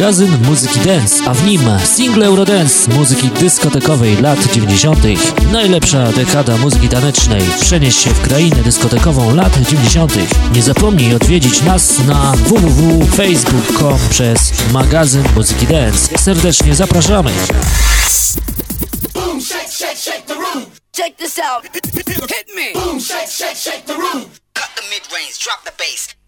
magazyn muzyki dance, a w nim single Eurodance muzyki dyskotekowej lat 90. Najlepsza dekada muzyki tanecznej. Przenieś się w krainę dyskotekową lat 90. Nie zapomnij odwiedzić nas na www.facebook.com przez magazyn muzyki dance. Serdecznie zapraszamy. Check this out. Hit me. Boom, shake, shake, shake the room. Cut the mid-range, drop the bass.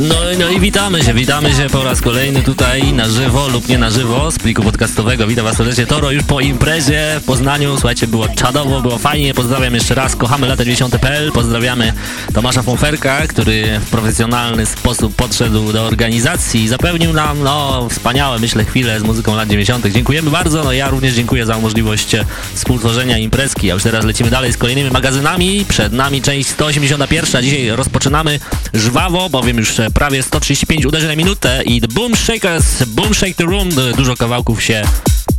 No, no i witamy się, witamy się po raz kolejny tutaj na żywo lub nie na żywo z pliku podcastowego. Witam was serdecznie, Toro już po imprezie w Poznaniu. Słuchajcie, było czadowo, było fajnie. Pozdrawiam jeszcze raz, kochamy lata 90.pl. Pozdrawiamy Tomasza Fonferka, który w profesjonalny sposób podszedł do organizacji i zapewnił nam, no, wspaniałe, myślę, chwile z muzyką lat 90. Dziękujemy bardzo, no ja również dziękuję za możliwość współtworzenia imprezki. A już teraz lecimy dalej z kolejnymi magazynami. Przed nami część 181. Dzisiaj rozpoczynamy żwawo, bowiem już prawie 135 uderzeń na minutę i The Boom Shakers, Boom Shake the Room, dużo kawałków się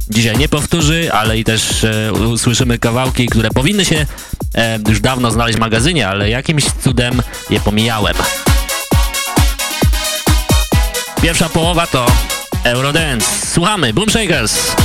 dzisiaj nie powtórzy, ale i też e, usłyszymy kawałki, które powinny się e, już dawno znaleźć w magazynie, ale jakimś cudem je pomijałem. Pierwsza połowa to Eurodance. Słuchamy, Boom Shakers!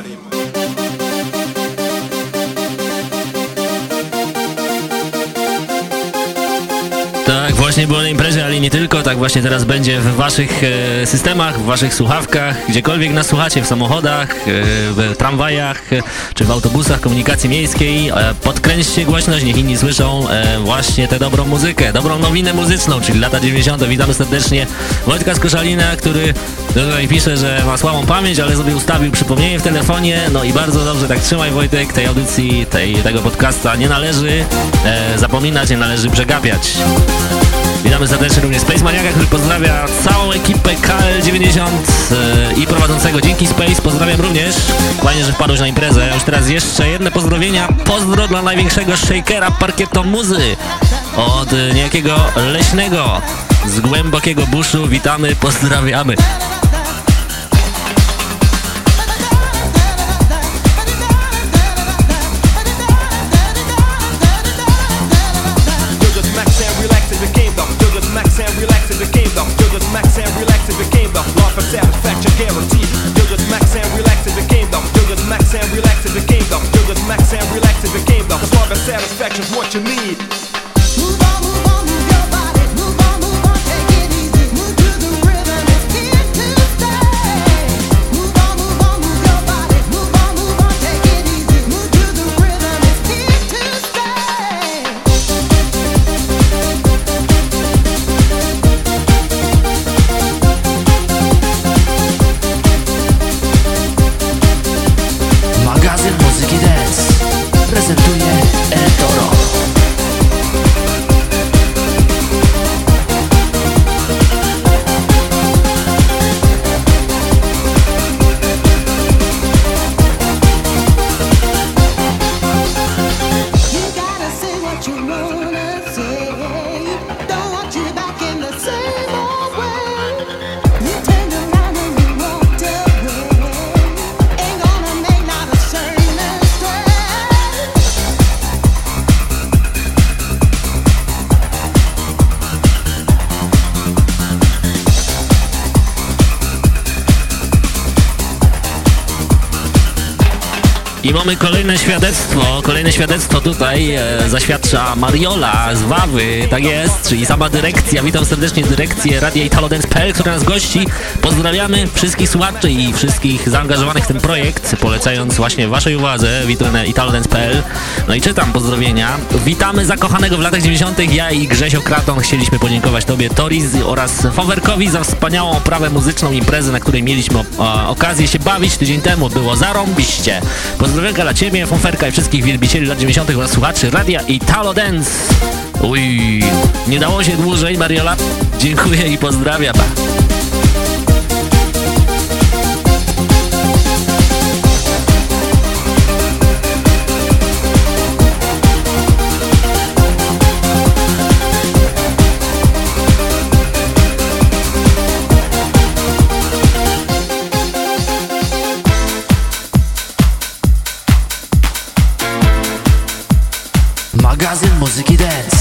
Guarema. Właśnie teraz będzie w waszych e, systemach, w waszych słuchawkach, gdziekolwiek nas słuchacie, w samochodach, e, w tramwajach, e, czy w autobusach komunikacji miejskiej. E, podkręćcie głośność, niech inni słyszą e, właśnie tę dobrą muzykę, dobrą nowinę muzyczną, czyli lata 90. Witamy serdecznie Wojtka Skoszalina, który tutaj pisze, że ma słabą pamięć, ale sobie ustawił przypomnienie w telefonie. No i bardzo dobrze, tak trzymaj Wojtek, tej audycji, tej, tego podcasta nie należy e, zapominać, nie należy przegapiać. Witamy serdecznie również Space Maniaka, który pozdrawia całą ekipę KL90 e, i prowadzącego Dzięki Space. Pozdrawiam również. Fajnie, że wpadłeś na imprezę. Już teraz jeszcze jedne pozdrowienia. Pozdro dla największego shakera parkieto muzy od niejakiego leśnego z głębokiego buszu. Witamy, pozdrawiamy. Suave satisfaction's what you Kolejne świadectwo tutaj e, zaświadcza Mariola z Wawy, tak jest, czyli sama dyrekcja. Witam serdecznie dyrekcję Radia Italodance.pl, która nas gości. Pozdrawiamy wszystkich słuchaczy i wszystkich zaangażowanych w ten projekt, polecając właśnie waszej uwadze witrynę italodance.pl. No i czytam pozdrowienia. Witamy zakochanego w latach 90. Ja i Grzesio Kraton chcieliśmy podziękować Tobie, Toriz oraz Fowerkowi za wspaniałą oprawę muzyczną imprezy, na której mieliśmy okazję się bawić tydzień temu. Było zarąbiście. Pozdrawiam dla Ciebie, Fonferka i wszystkich wielbicieli lat 90. oraz słuchaczy radia Italo Dance. Uj, nie dało się dłużej, Mariola. Dziękuję i pozdrawiam. Muzyki dance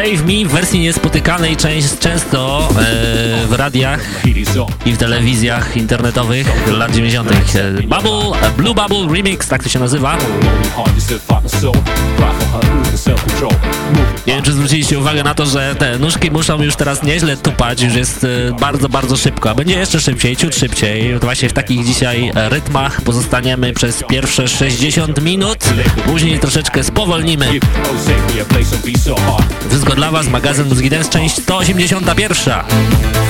Save Me w wersji niespotykanej często e, w radiach i w telewizjach internetowych lat 90. Bubble, Blue Bubble Remix, tak to się nazywa. Nie wiem, czy zwróciliście uwagę na to, że te nóżki muszą już teraz nieźle tupać, już jest e, bardzo, bardzo szybko, a będzie jeszcze szybciej, ciut szybciej. Właśnie w takich dzisiaj rytmach pozostaniemy przez pierwsze 60 minut, później troszeczkę spowolnimy. Wszystko dla Was, magazyn Muzyki Dance, część 181.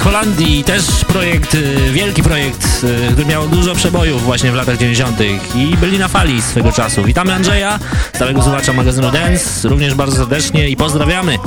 Holandii też projekt, y, wielki projekt, y, który miał dużo przebojów właśnie w latach 90. i byli na fali swego czasu. Witamy Andrzeja, stałego słuchacza magazynu Dance, również bardzo serdecznie i pozdrawiamy.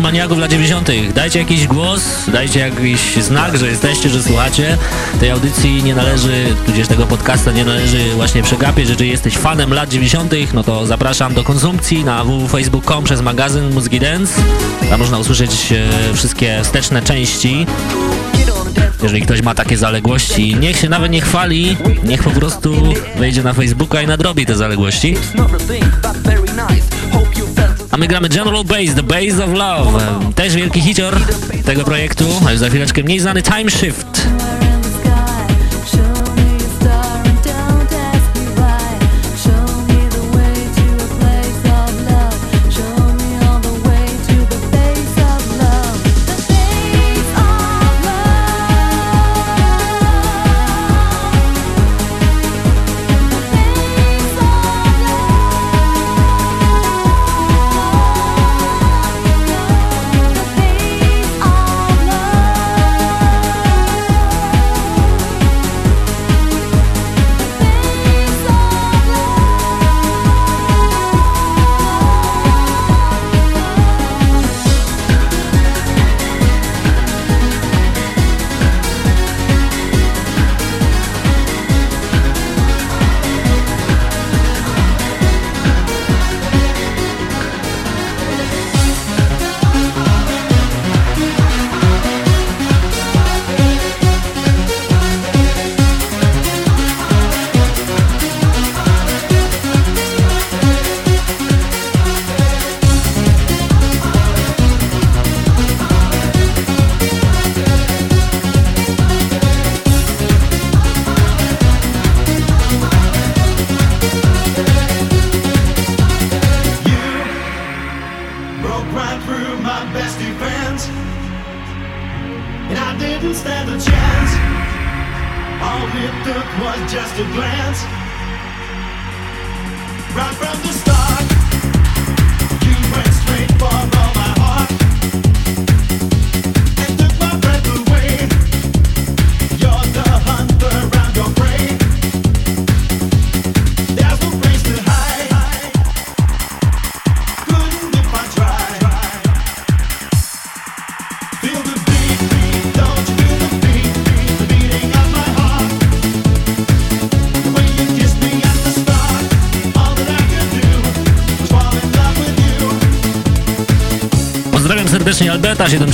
Maniaków lat 90. Dajcie jakiś głos, dajcie jakiś znak, że jesteście, że słuchacie. Tej audycji nie należy, tudzież tego podcasta nie należy właśnie przegapić. Jeżeli jesteś fanem lat 90., no to zapraszam do konsumpcji na www.facebook.com przez magazyn Muzyki Dance. Tam można usłyszeć e, wszystkie wsteczne części. Jeżeli ktoś ma takie zaległości, niech się nawet nie chwali, niech po prostu wejdzie na Facebooka i nadrobi te zaległości. A my gramy General Bass, The Bass of Love. Też wielki hicior tego projektu, a już za chwileczkę mniej znany Time Shift.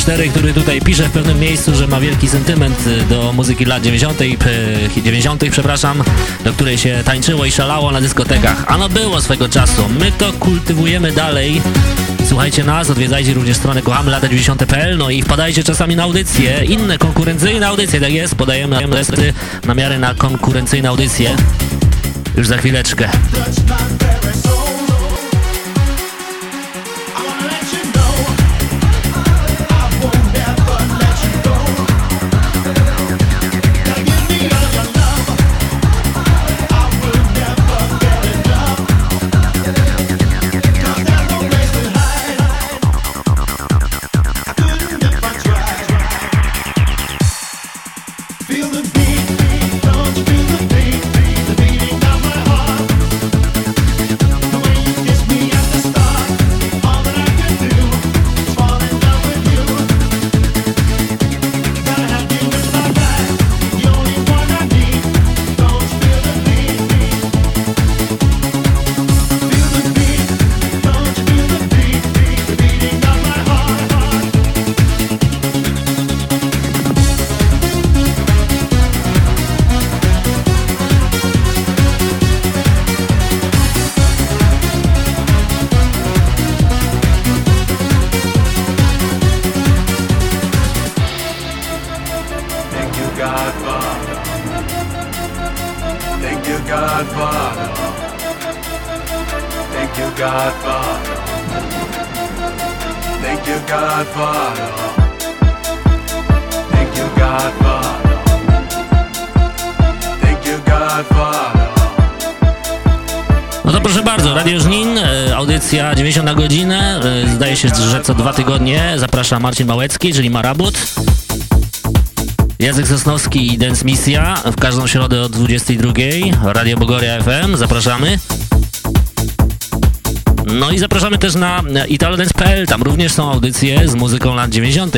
Alberta 74, który tutaj pisze w pewnym miejscu, że ma wielki sentyment y, do muzyki lat 90., 90., przepraszam, do której się tańczyło i szalało na dyskotekach. Ano było swego czasu. My to kultywujemy dalej. Słuchajcie nas, odwiedzajcie również stronę kochamy lata 90.pl, no i wpadajcie czasami na audycje, inne konkurencyjne audycje, tak jest, podajemy namiary na konkurencyjne audycje. Już za chwileczkę. Co dwa tygodnie zaprasza Marcin Małecki, czyli Marabut. Jacek Sosnowski i Dance Misja w każdą środę o 22. Radio Bogoria FM. Zapraszamy. No i zapraszamy też na italodance.pl. Tam również są audycje z muzyką lat 90.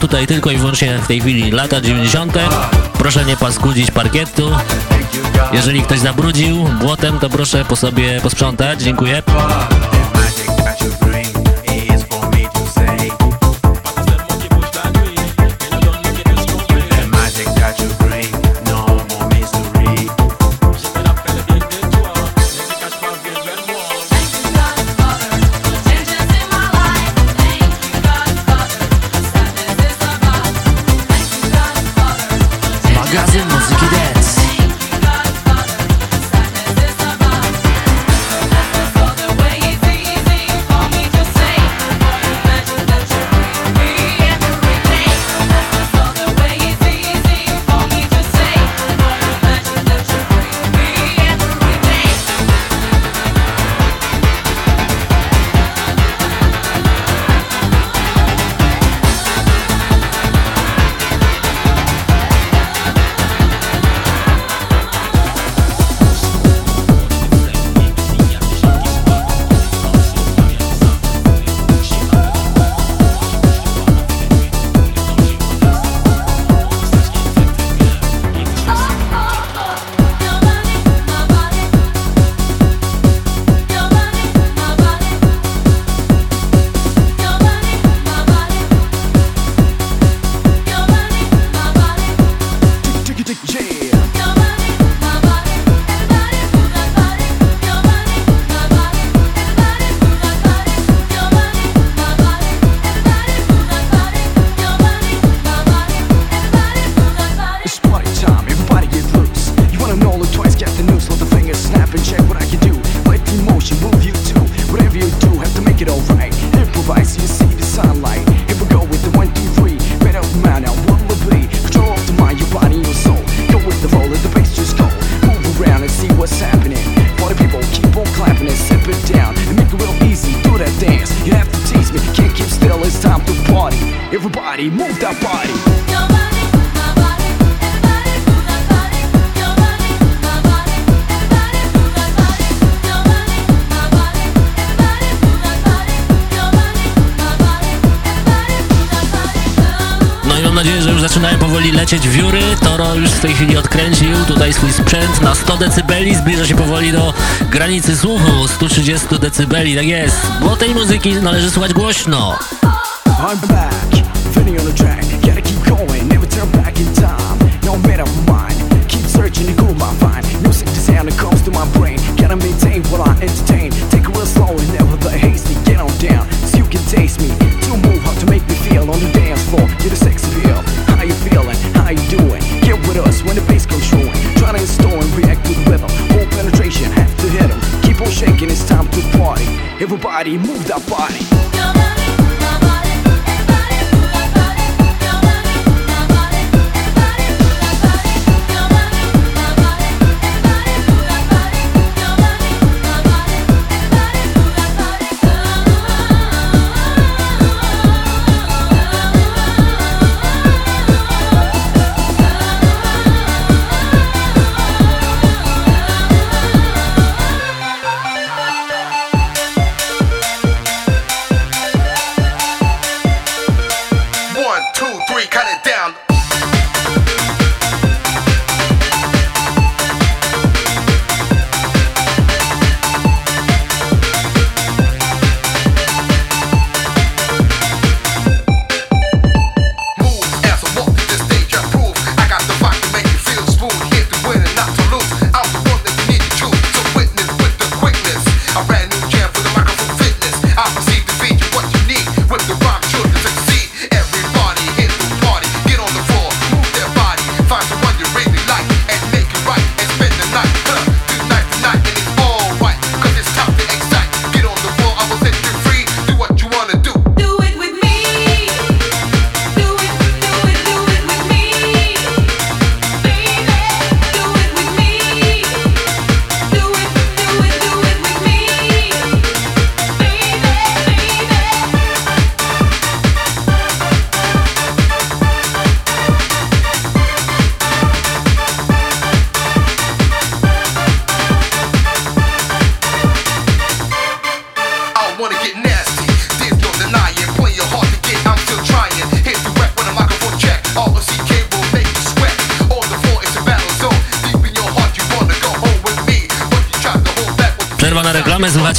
tutaj tylko i wyłącznie w tej chwili lata 90. Proszę nie paskudzić parkietu. Jeżeli ktoś zabrudził błotem, to proszę po sobie posprzątać. Dziękuję. Zbliża się powoli do granicy słuchu 130 dB, tak jest, bo tej muzyki należy słuchać głośno.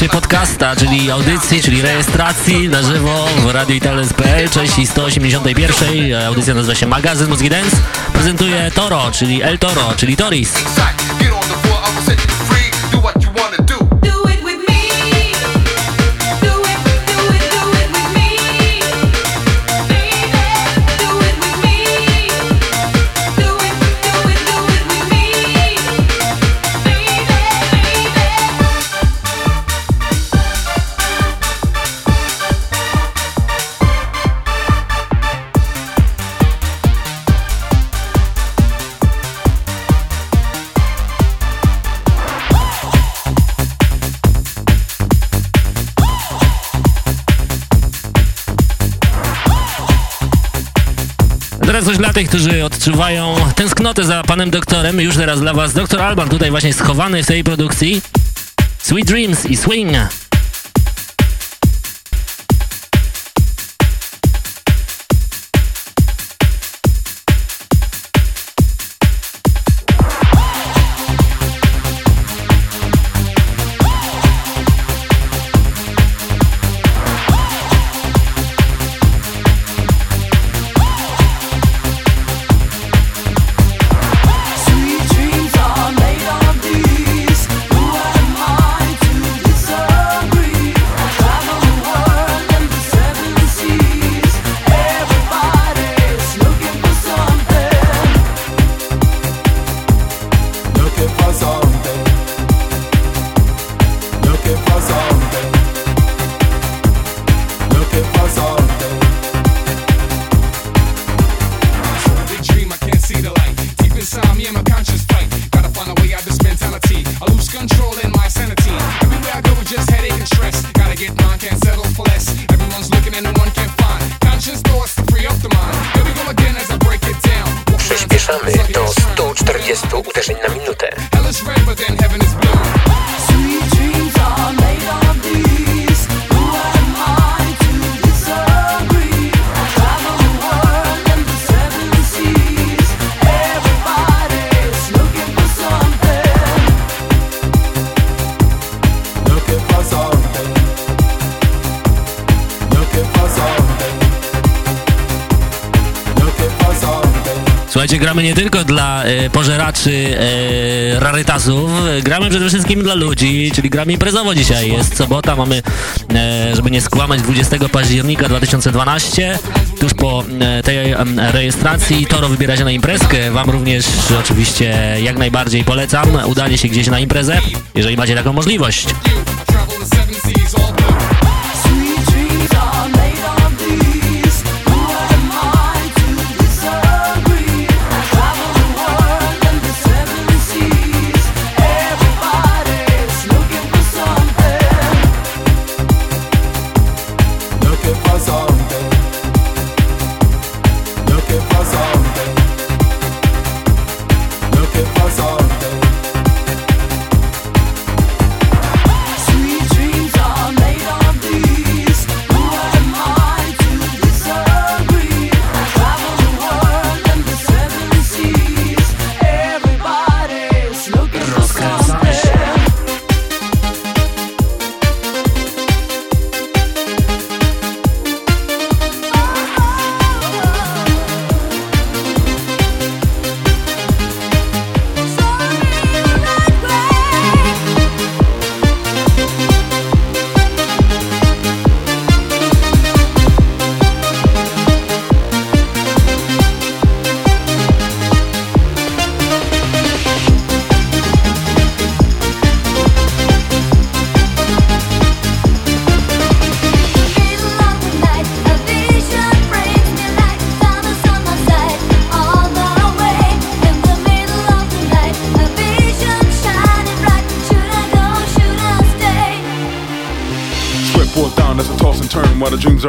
Podcasta, czyli audycji, czyli rejestracji na żywo w Radio Italens.pl, części 181. Audycja nazywa się Magazyn Mózgi Dance. Prezentuje Toro, czyli El Toro, czyli Toris. Odczuwają tęsknotę za panem doktorem. Już teraz dla was doktor Alban tutaj właśnie schowany w tej produkcji. Sweet Dreams i Swing. Przede wszystkim dla ludzi, czyli gramy imprezowo dzisiaj. Jest sobota, mamy, e, żeby nie skłamać, 20 października 2012. Tuż po e, tej rejestracji Toro wybiera się na imprezkę. Wam również oczywiście jak najbardziej polecam udanie się gdzieś na imprezę, jeżeli macie taką możliwość.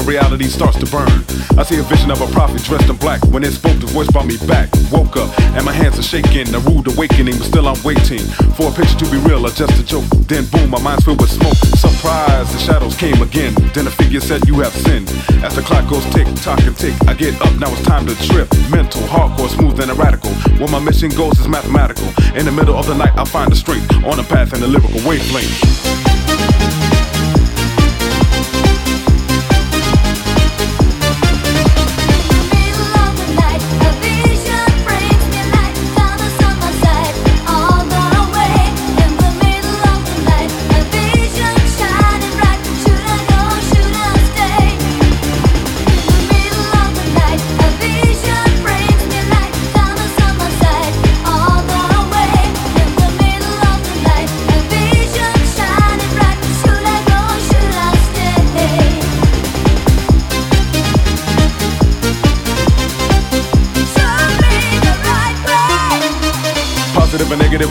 Reality starts to burn. I see a vision of a prophet dressed in black. When it spoke, the voice brought me back. Woke up and my hands are shaking. A rude awakening, but still I'm waiting for a picture to be real or just a joke. Then boom, my mind's filled with smoke. Surprise, the shadows came again. Then a figure said, You have sinned. As the clock goes tick, tock, and tick, I get up. Now it's time to trip. Mental, hardcore, smooth, and radical. Where my mission goes is mathematical. In the middle of the night, I find the strength on a path in a lyrical wavelength.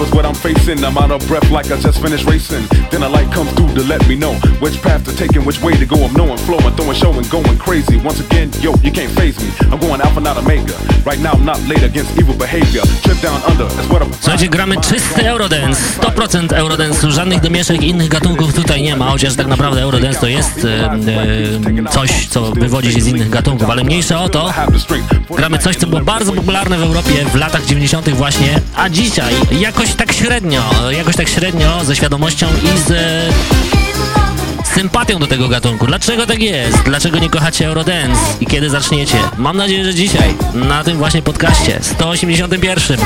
was what I. facing. I'm out of breath like I just finished racing. Then a light comes through to let me know which path to take and which way to go. I'm knowing, flowing, throwing, showing, going crazy. Once again, yo, you can't phase me. I'm going alpha, not omega. Right now, I'm not late against evil behavior. Trip down under, that's what I'm. Słuchajcie, gramy czysty Eurodance, 100% Eurodance, żadnych domieszek innych gatunków tutaj nie ma, chociaż tak naprawdę Eurodance to jest e, coś, co wywodzi się z innych gatunków, ale mniejsze o to, gramy coś, co było bardzo popularne w Europie w latach 90. właśnie, a dzisiaj jakoś tak średnio, jakoś tak średnio ze świadomością i z sympatią do tego gatunku. Dlaczego tak jest? Dlaczego nie kochacie Eurodance? I kiedy zaczniecie? Mam nadzieję, że dzisiaj, na tym właśnie podcaście 181.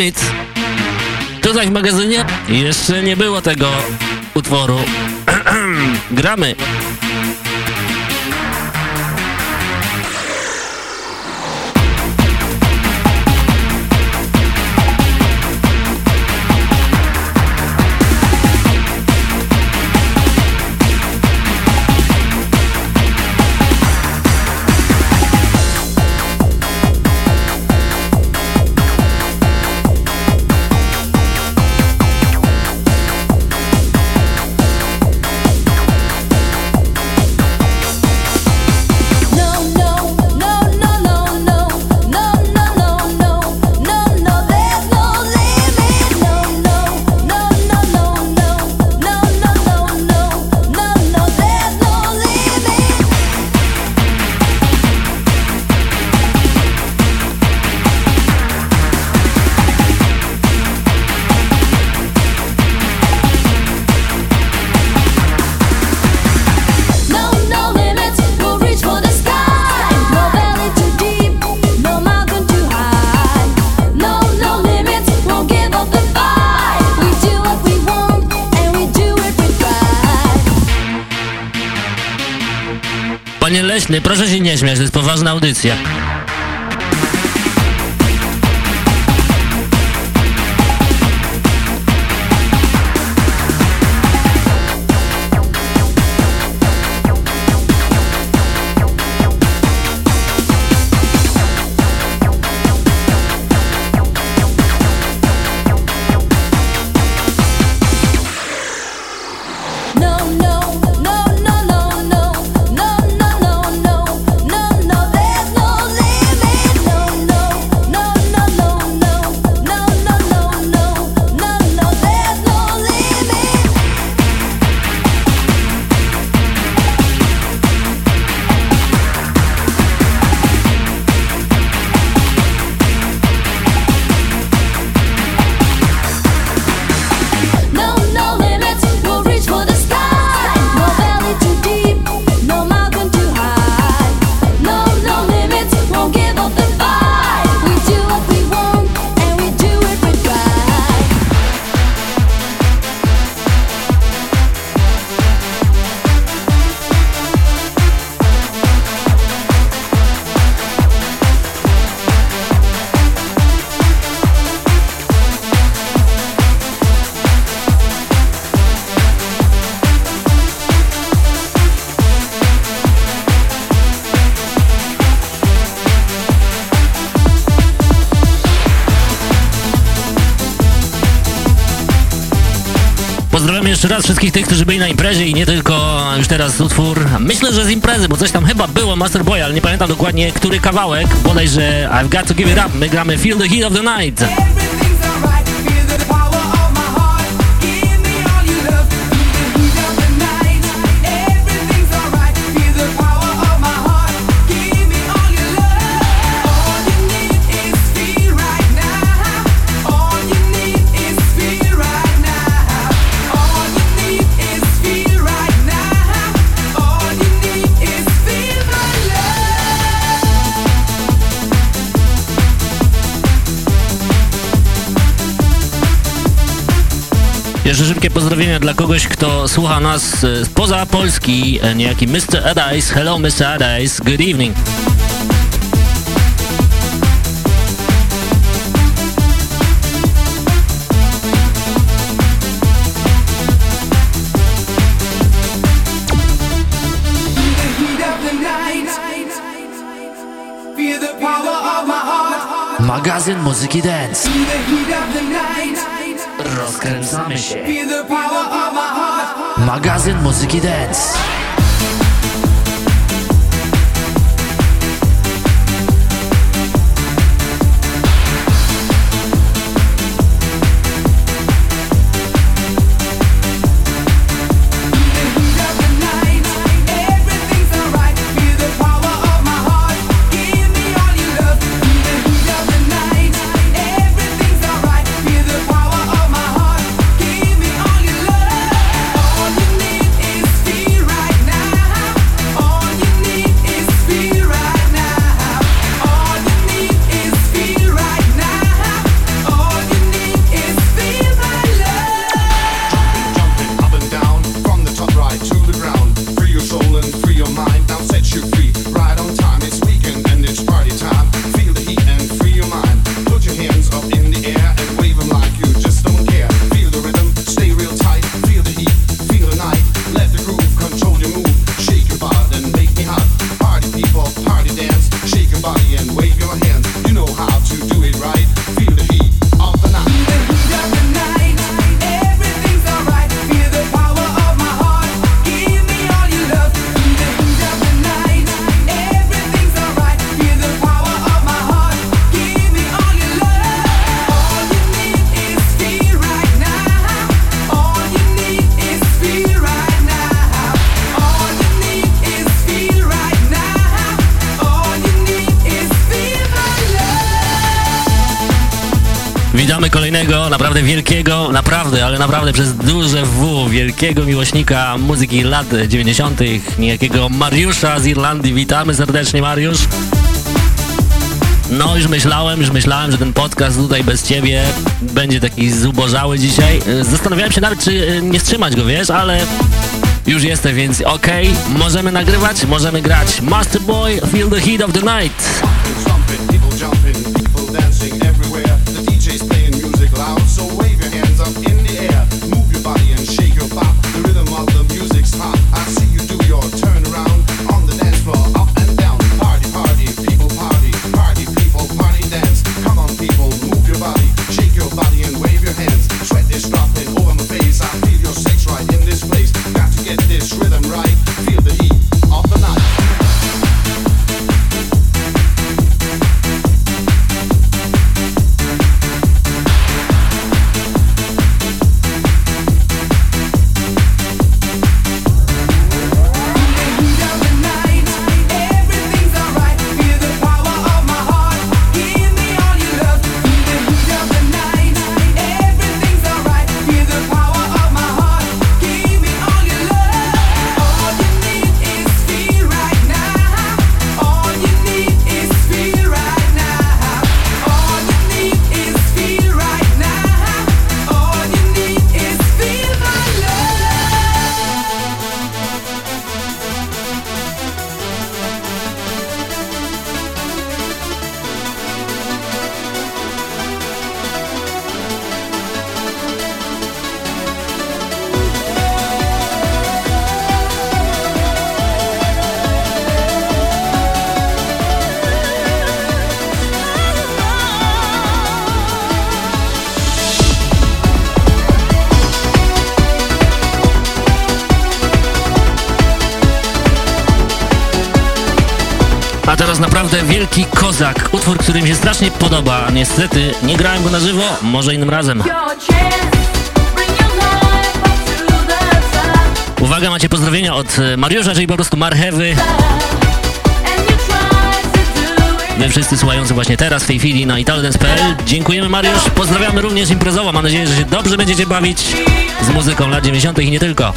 limit. Tutaj w magazynie jeszcze nie było tego utworu. Gramy. Poważna audycja. Wszystkich tych, którzy byli na imprezie i nie tylko już teraz utwór, myślę, że z imprezy, bo coś tam chyba było Master Boy, ale nie pamiętam dokładnie, który kawałek, bodajże I've Got To Give It Up, my gramy Feel The Heat Of The Night. Jeszcze szybkie pozdrowienia dla kogoś, kto słucha nas e, spoza Polski, e, niejaki Mr. Adice. Hello Mr. Adice, good evening. Magazyn muzyki dance. Rozkręcamy się. Magazyn muzyki dance. Wielkiego miłośnika muzyki lat 90., niejakiego Mariusza z Irlandii. Witamy serdecznie, Mariusz. No, już myślałem, już myślałem, że ten podcast tutaj bez ciebie będzie taki zubożały dzisiaj. Zastanawiałem się nawet, czy e, nie wstrzymać go, wiesz, ale Już jesteś, więc okej, okay, możemy nagrywać, możemy grać. Master Boy, Feel the Heat of the Night. Wielki Kozak. Utwór, który mi się strasznie podoba. Niestety nie grałem go na żywo, może innym razem. Uwaga, macie pozdrowienia od e, Mariusza, czyli po prostu marchewy. Wy wszyscy słuchający właśnie teraz, w tej chwili na italodance.pl. Dziękujemy Mariusz, pozdrawiamy również imprezowo. Mam nadzieję, że się dobrze będziecie bawić z muzyką lat 90. i nie tylko.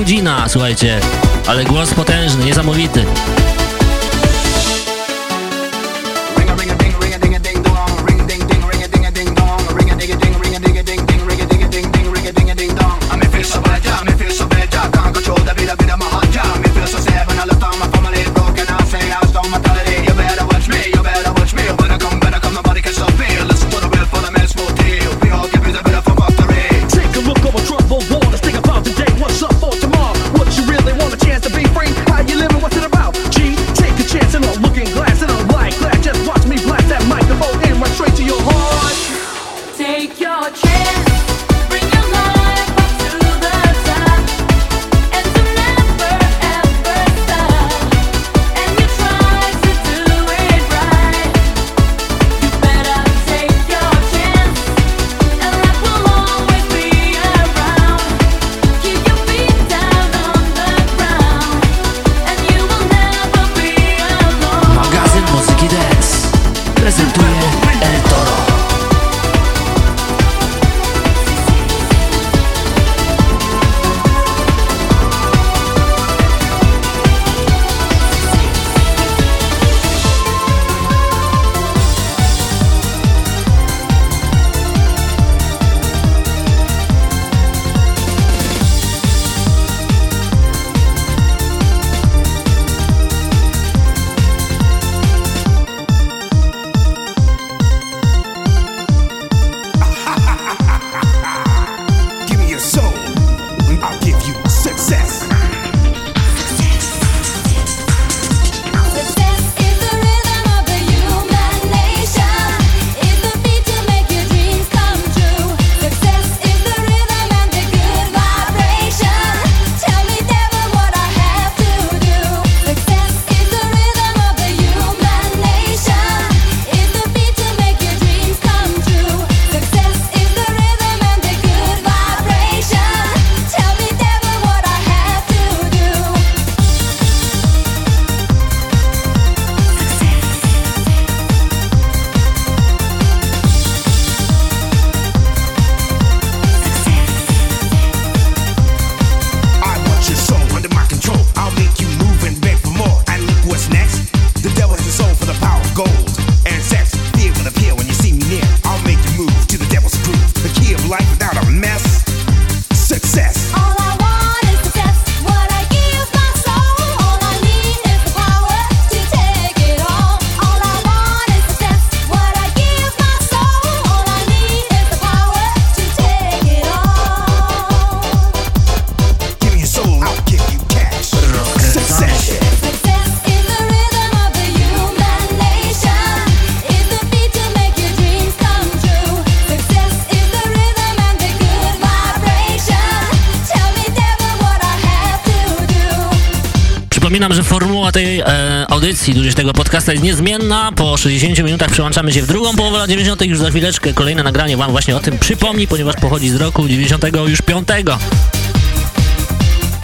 Chudzina, słuchajcie, ale głos potężny, niesamowity. Tej e, audycji, tudzież tego podcasta jest niezmienna. Po 60 minutach przełączamy się w drugą połowę lat 90. Już za chwileczkę kolejne nagranie wam właśnie o tym przypomni, ponieważ pochodzi z roku 90 już 5.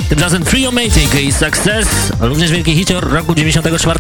Tymczasem Triomatic i Success, również wielki hicior roku 94.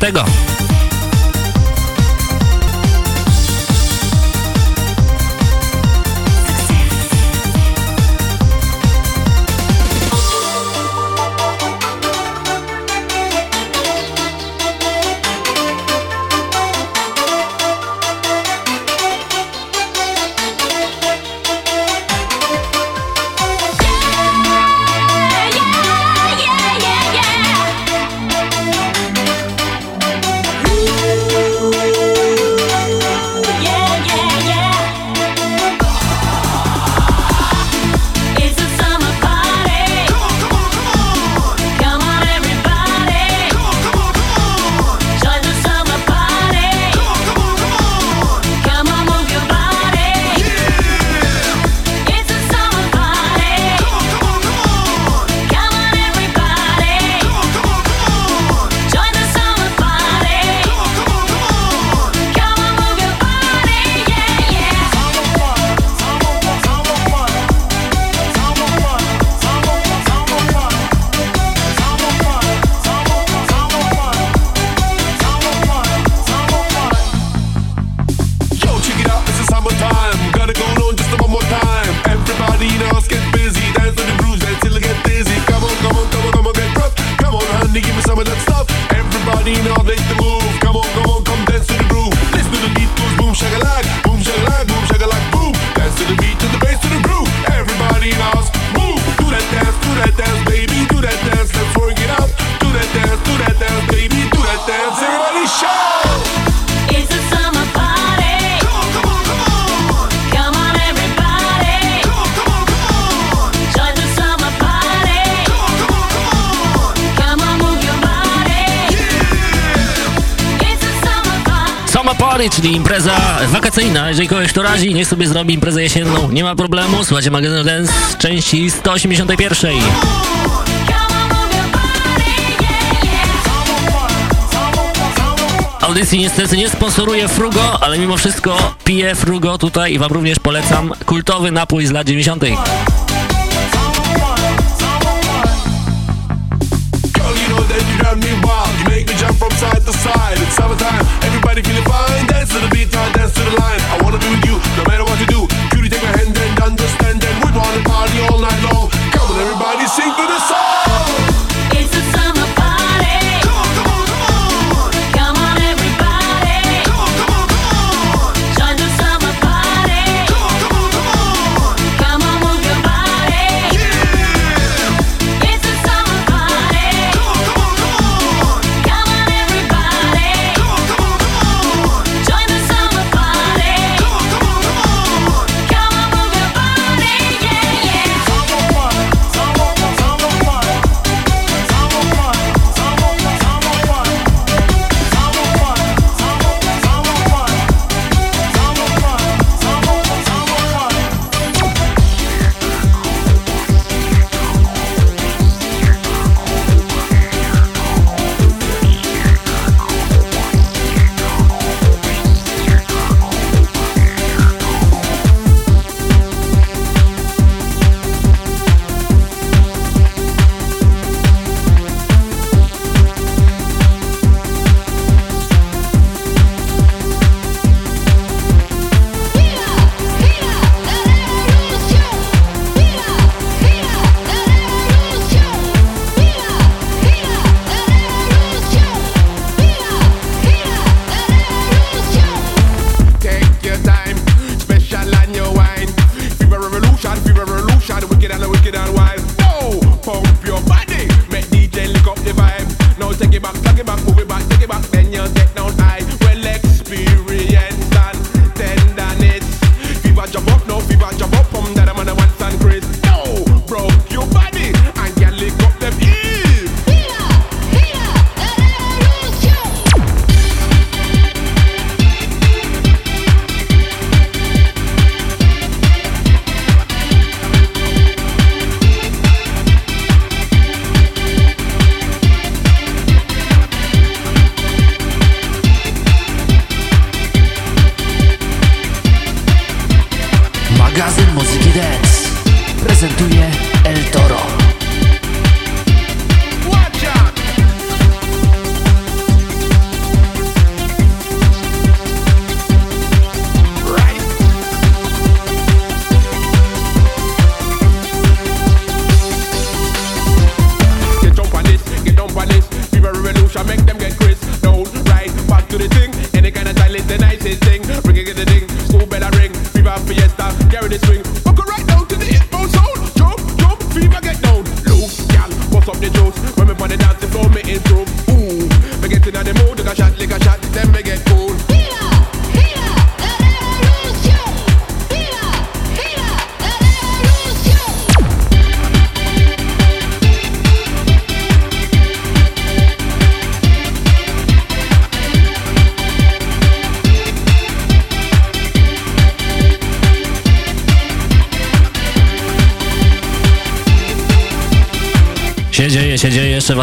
czyli impreza wakacyjna. Jeżeli kogoś to razi, niech sobie zrobi imprezę jesienną. Nie ma problemu. Słuchajcie magazynu Dance części 181. Audycji niestety nie sponsoruje Frugo, ale mimo wszystko piję Frugo tutaj i wam również polecam kultowy napój z lat 90. make me jump from side to side. It's summertime, everybody feeling fine. Dance to the beat, now dance to the line. I wanna be with you, no matter what.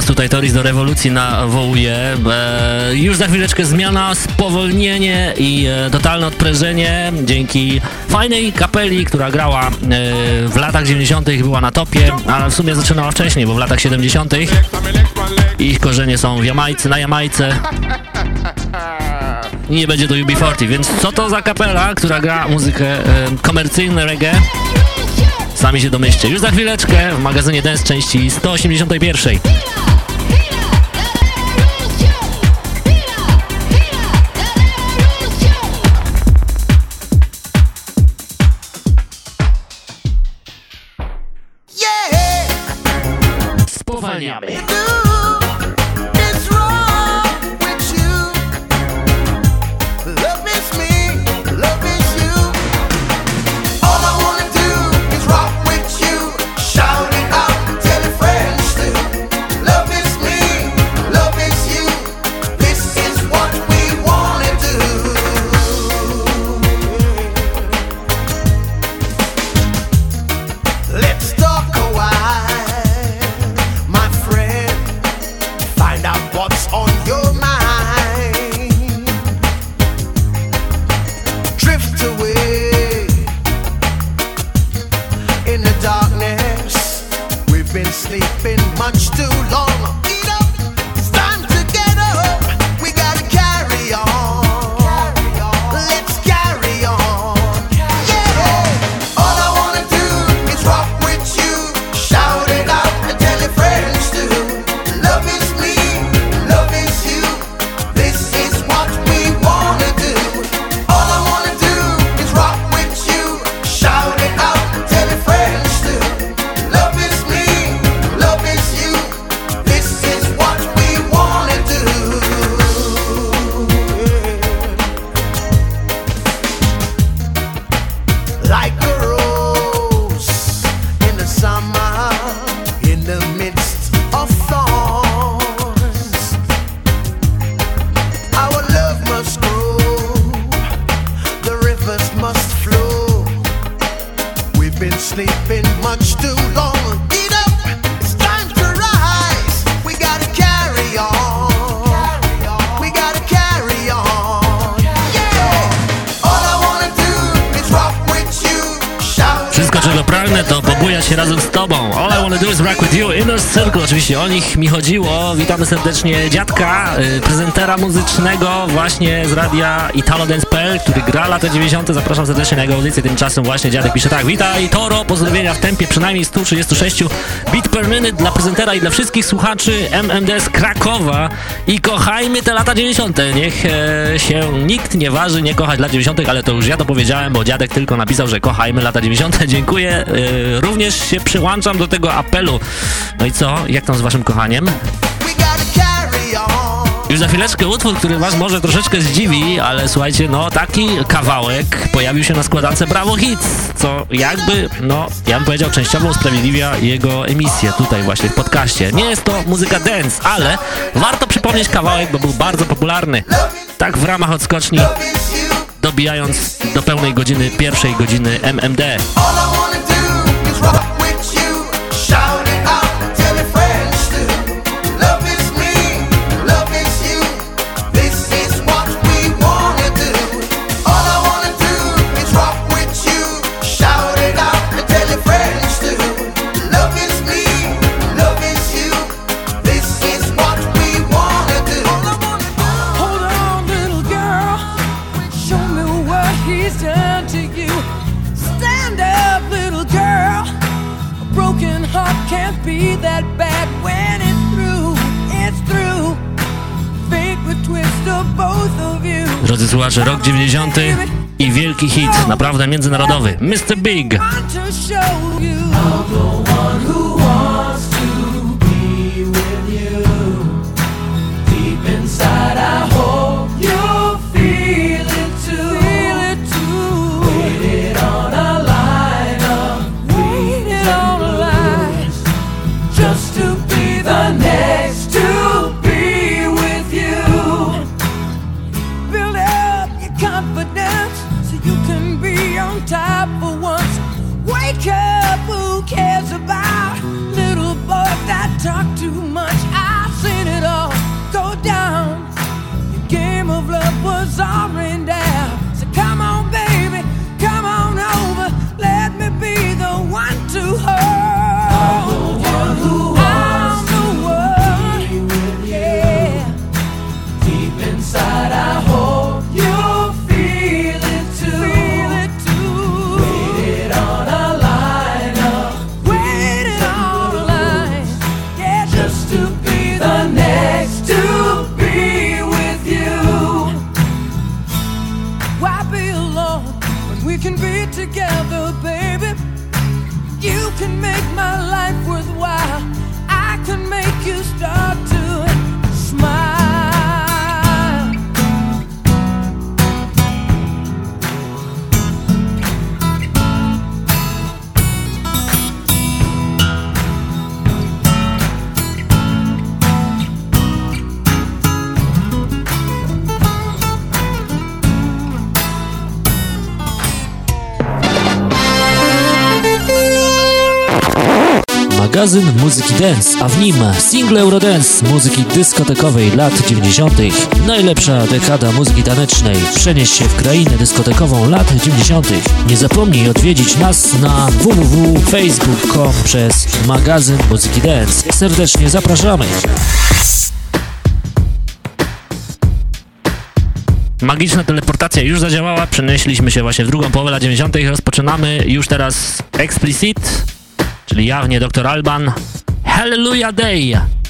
Tutaj Toris do rewolucji nawołuje. E, już za chwileczkę zmiana, spowolnienie i e, totalne odprężenie dzięki fajnej kapeli, która grała e, w latach 90. była na topie, ale w sumie zaczynała wcześniej, bo w latach 70. ich korzenie są w Jamajce, na Jamajce. I nie będzie to UB40, więc co to za kapela, która gra muzykę e, komercyjną reggae? Sami się domyślcie. Już za chwileczkę w magazynie Dance części 181. oczywiście o nich mi chodziło. Witamy serdecznie dziadka, y, prezentera muzycznego właśnie z radia Italo Dance.pl, który gra lata 90. Zapraszam serdecznie na jego audycję. Tymczasem właśnie dziadek pisze tak. Witaj Toro, pozdrowienia w tempie przynajmniej 136 bit per minute dla prezentera i dla wszystkich słuchaczy MMD z Krakowa i kochajmy te lata 90. Niech e, się nikt nie waży nie kochać lat 90., ale to już ja to powiedziałem, bo dziadek tylko napisał, że kochajmy lata 90. Dziękuję. E, również się przyłączam do tego apelu. No i co? Jak tam z waszym kochaniem? Już za chwileczkę utwór, który was może troszeczkę zdziwi, ale słuchajcie, no taki kawałek pojawił się na składance Bravo Hits, co jakby, no ja bym powiedział, częściowo usprawiedliwia jego emisję tutaj właśnie w podcaście. Nie jest to muzyka dance, ale warto przypomnieć kawałek, bo był bardzo popularny. Tak w ramach odskoczni, dobijając do pełnej godziny, pierwszej godziny MMD. Słuchacze, rok 90 i wielki hit, naprawdę międzynarodowy, Mr. Big. Muzyki dance, a w nim single Eurodance muzyki dyskotekowej lat 90. Najlepsza dekada muzyki tanecznej. Przenieś się w krainę dyskotekową lat 90. Nie zapomnij odwiedzić nas na www.facebook.com przez magazyn muzyki dance. Serdecznie zapraszamy. Magiczna teleportacja już zadziałała, przenieśliśmy się właśnie w drugą połowę lat 90. Rozpoczynamy już teraz Explicit, czyli jawnie Dr. Alban. Hallelujah Day!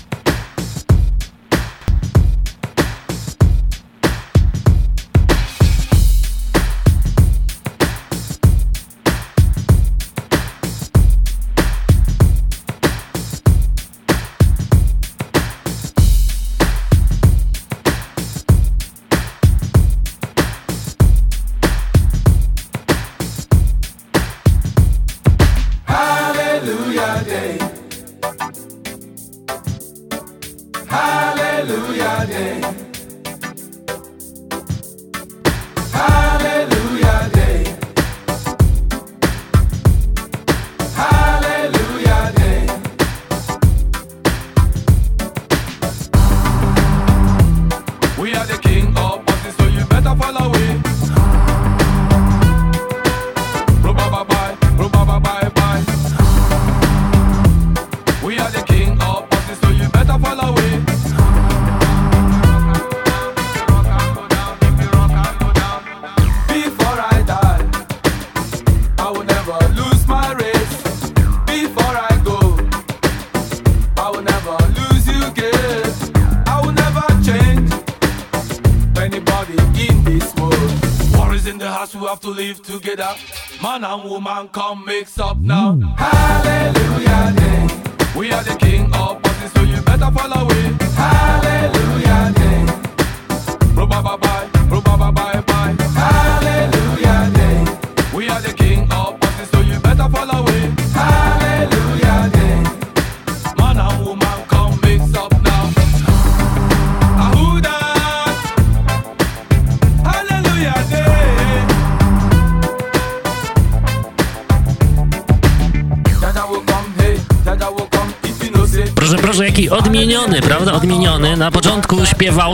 Na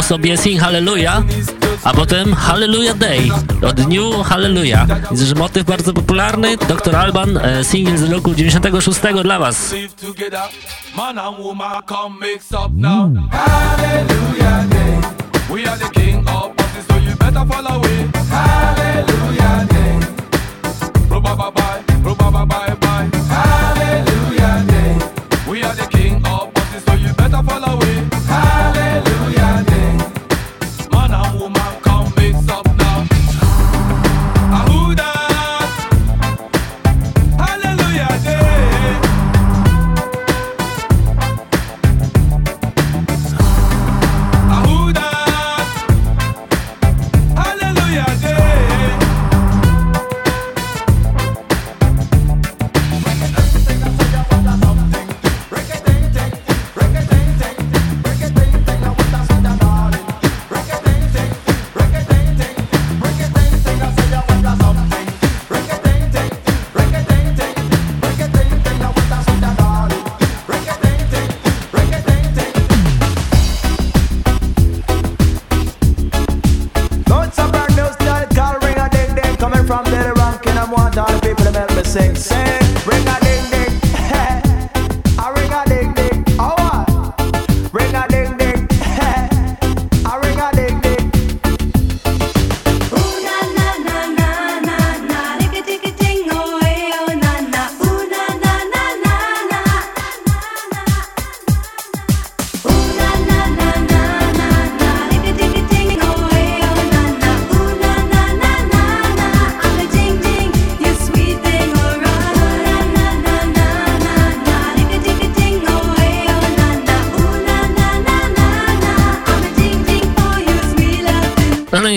sobie Sing Hallelujah, a potem Hallelujah Day, o dniu Hallelujah. Widzę, że motyw bardzo popularny. Dr. Alban, e, single z roku 96 dla Was. Mm.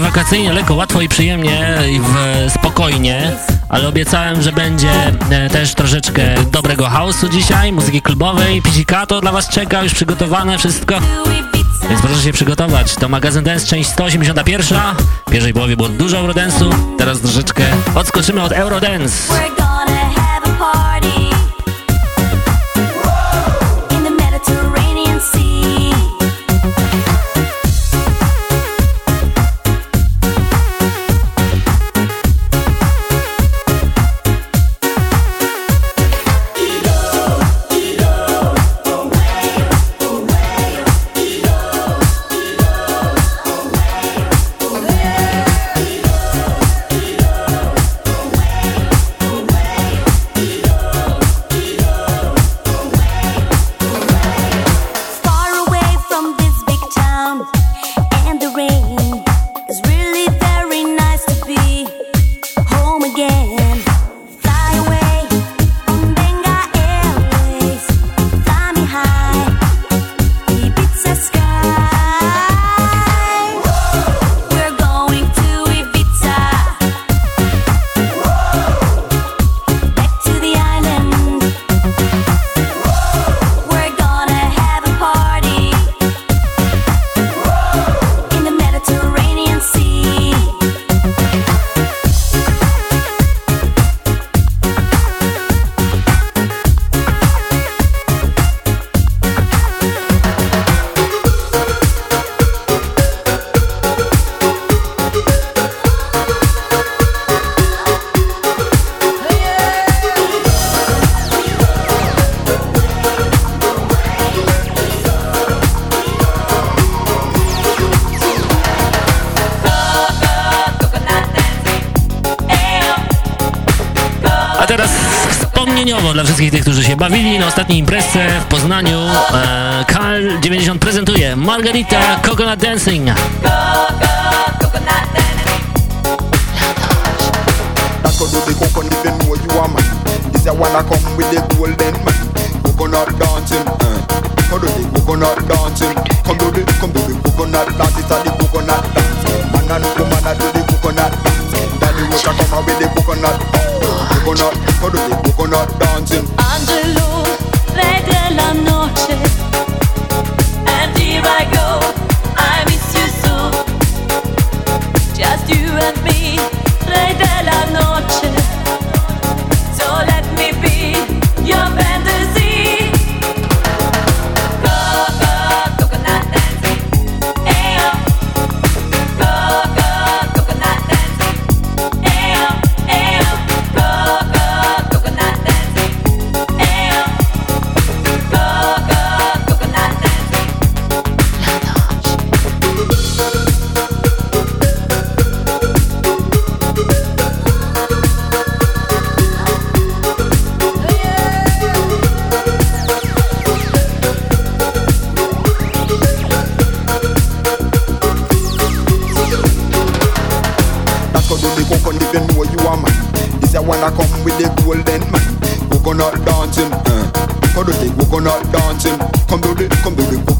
wakacyjnie, lekko, łatwo i przyjemnie i w, spokojnie, ale obiecałem, że będzie e, też troszeczkę dobrego house'u dzisiaj, muzyki klubowej, Pizzicato dla was czeka, już przygotowane wszystko. Więc proszę się przygotować. To magazyn Dance, część 181. W pierwszej połowie było dużo Eurodance'u, teraz troszeczkę odskoczymy od Eurodance. Ostatniej imprezce w Poznaniu. E, Kal 90 prezentuje Margarita Coconut Dancing.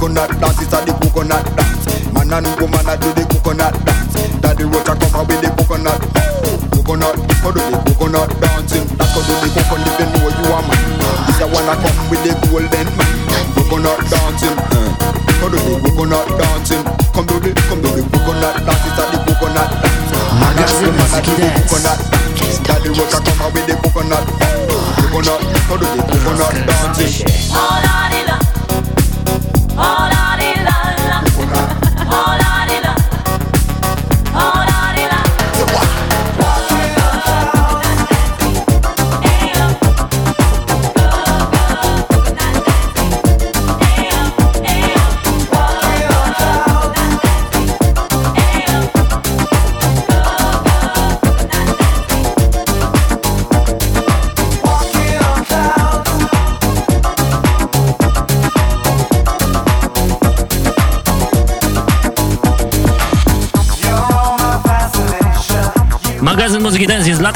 coconut dance, it's a the coconut dance. Man and woman a do the coconut dance. Daddy Rocha come out with the coconut. Coconut, how do the coconut dancing? That how do the coconut if you know you are man. This a wanna come with the golden man. Coconut dancing, uh. how do the coconut dancing? Come do the, come do the coconut dance, it's a the coconut dance. Man and woman a do the coconut dance. Daddy Rocha come out with the coconut. Coconut, how do the coconut dancing? Oh la di la. Hola.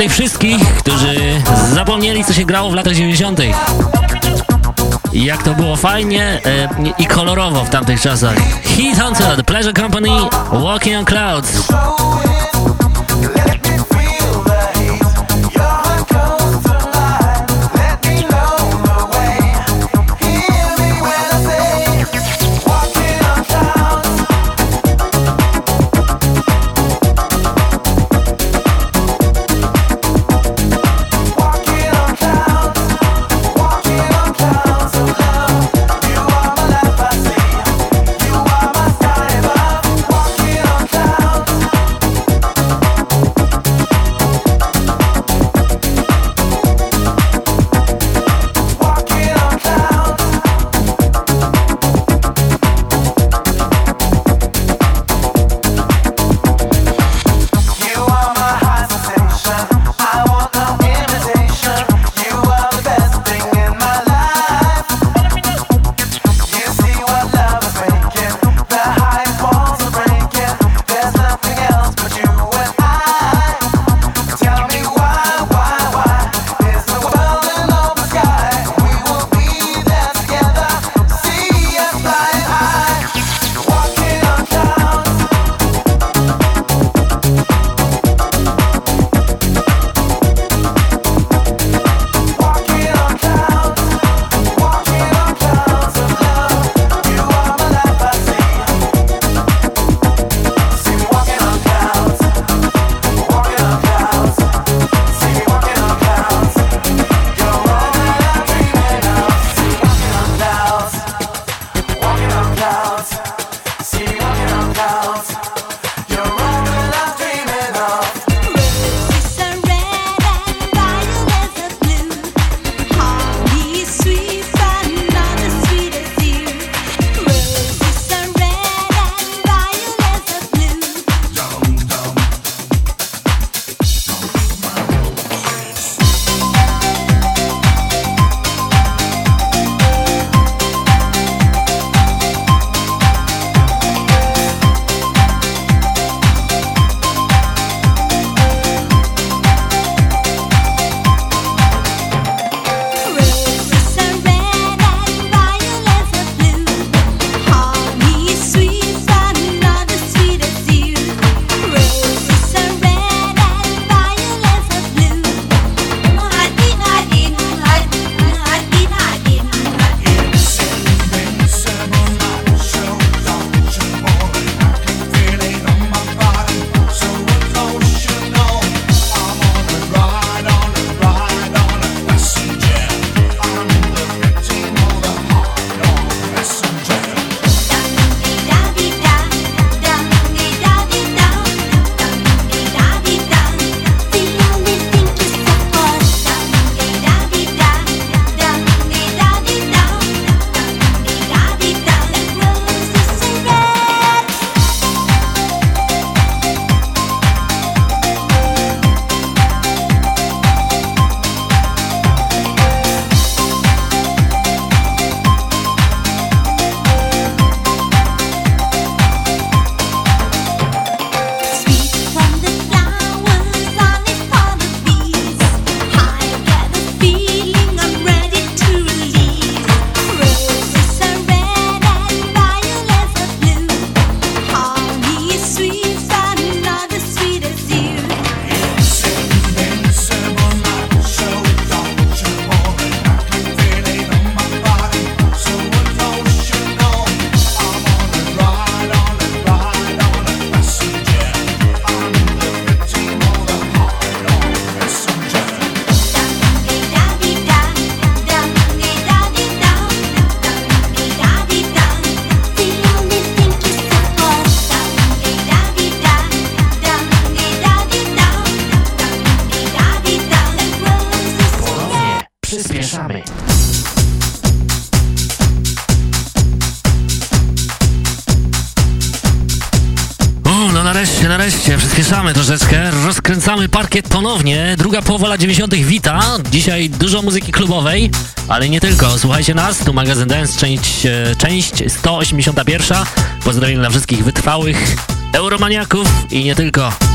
Tych wszystkich, którzy zapomnieli, co się grało w latach 90. I jak to było fajnie e, i kolorowo w tamtych czasach. Heat Hunter, Pleasure Company, Walking on Clouds. Rozkręcamy parkiet ponownie. Druga połowa lat 90. wita. Dzisiaj dużo muzyki klubowej, ale nie tylko. Słuchajcie nas, tu magazyn Dance, część, e, część 181. Pozdrowienia dla wszystkich wytrwałych euromaniaków i nie tylko.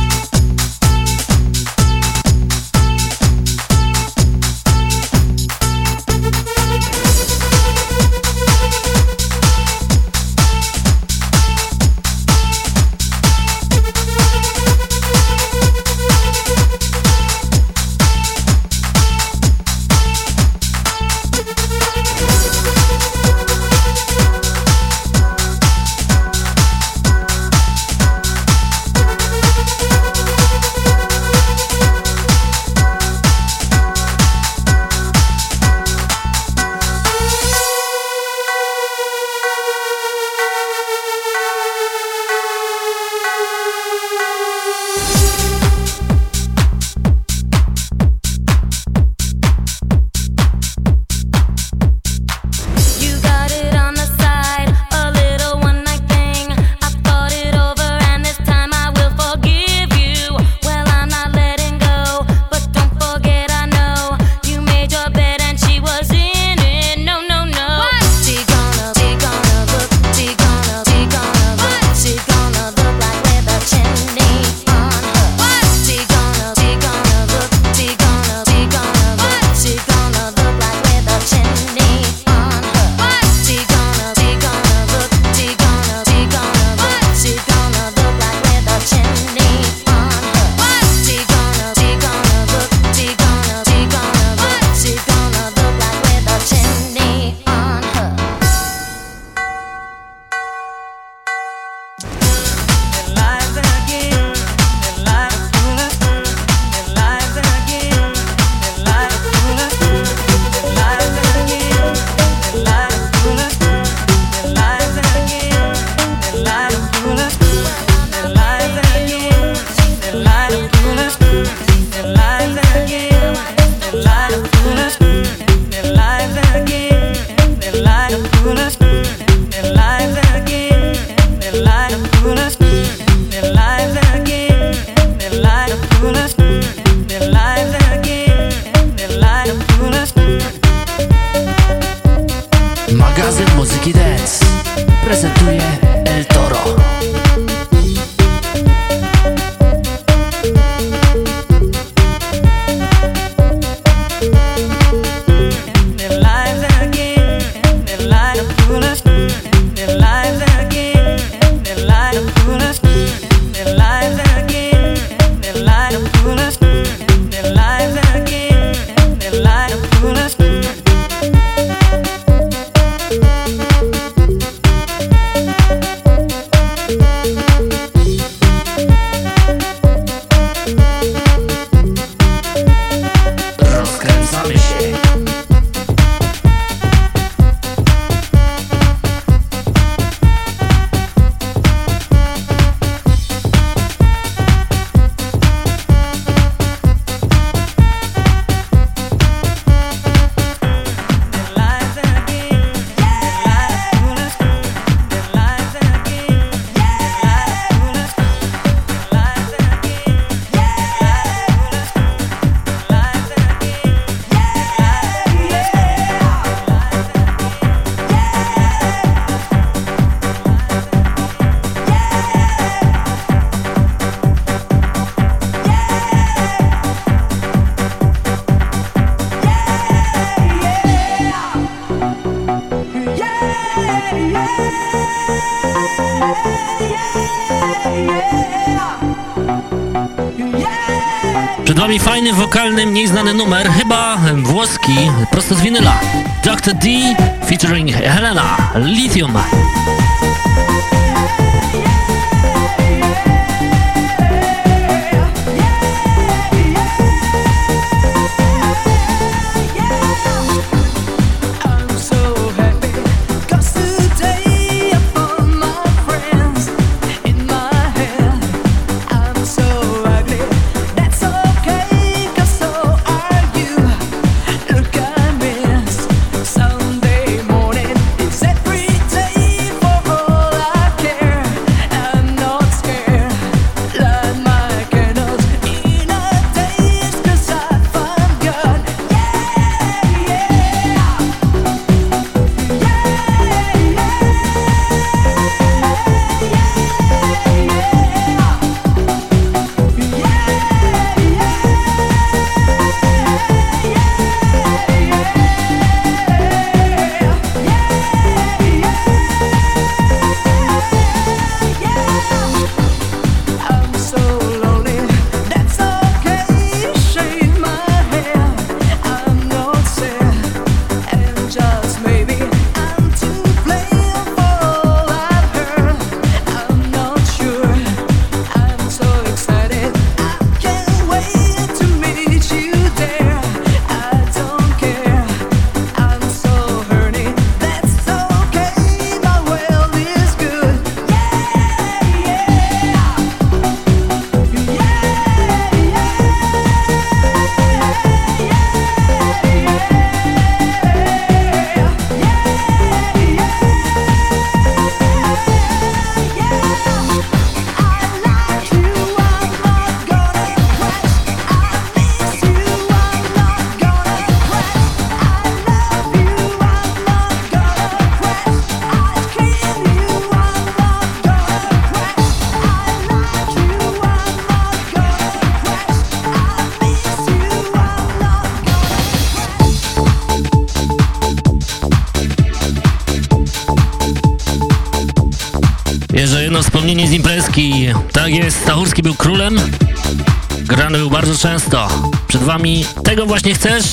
Często. Przed wami tego właśnie chcesz?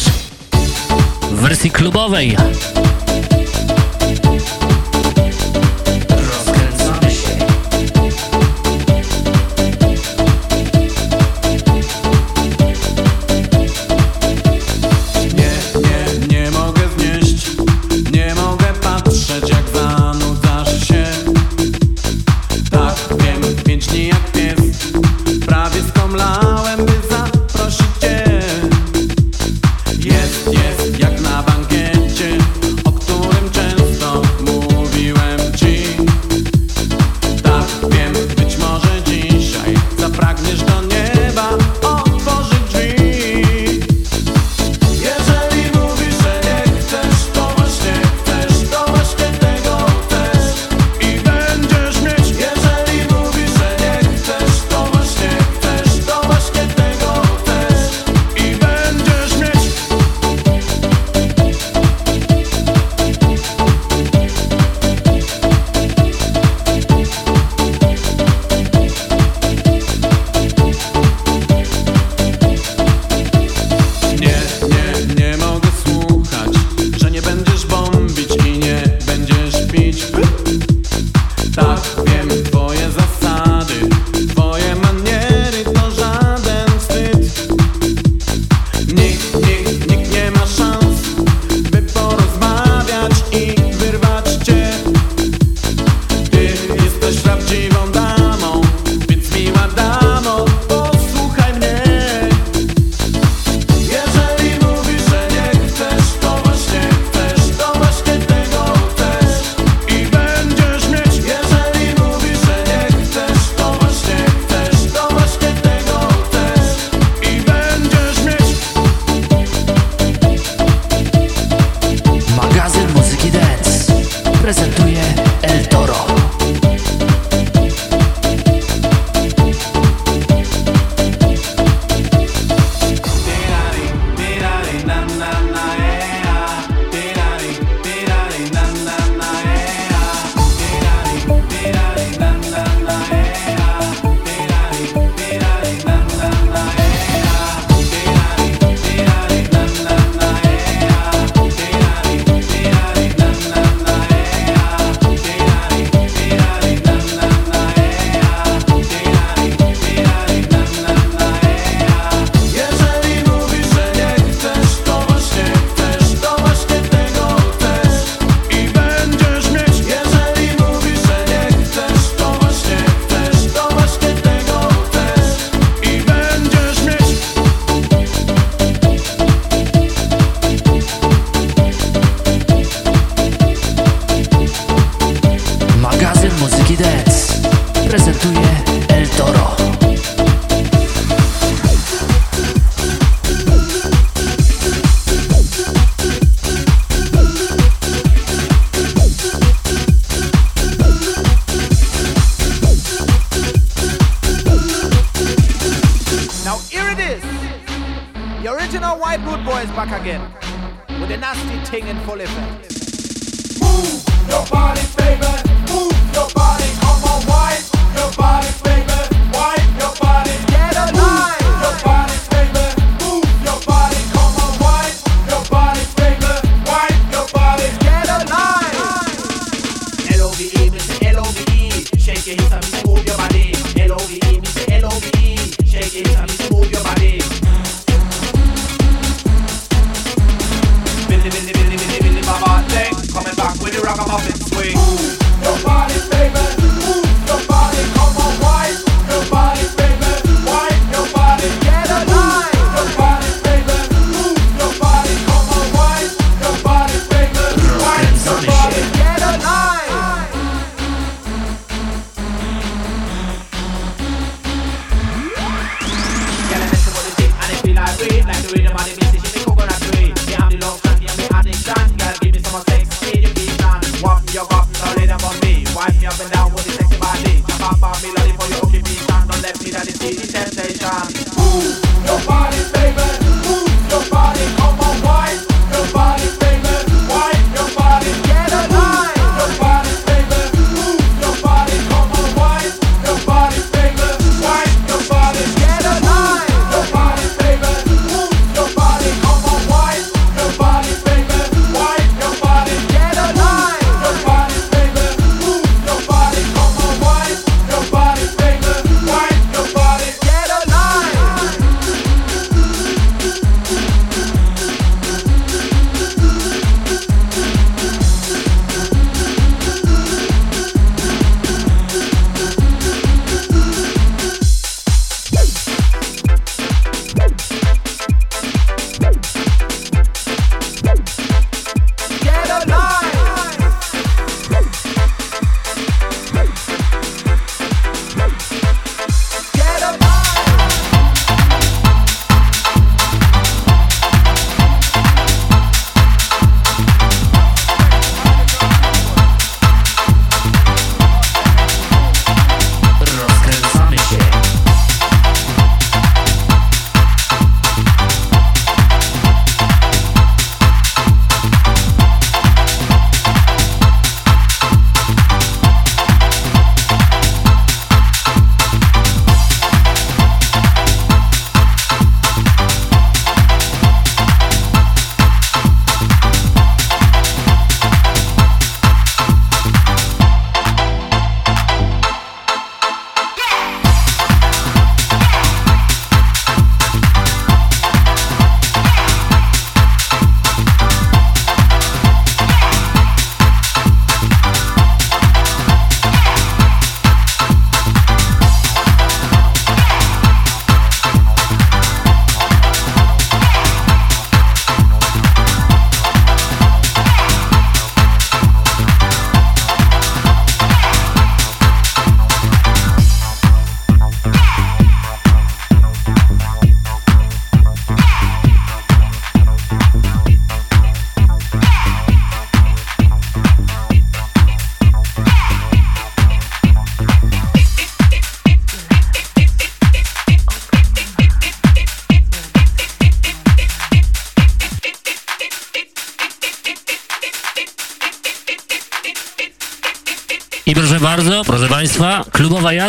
W wersji klubowej.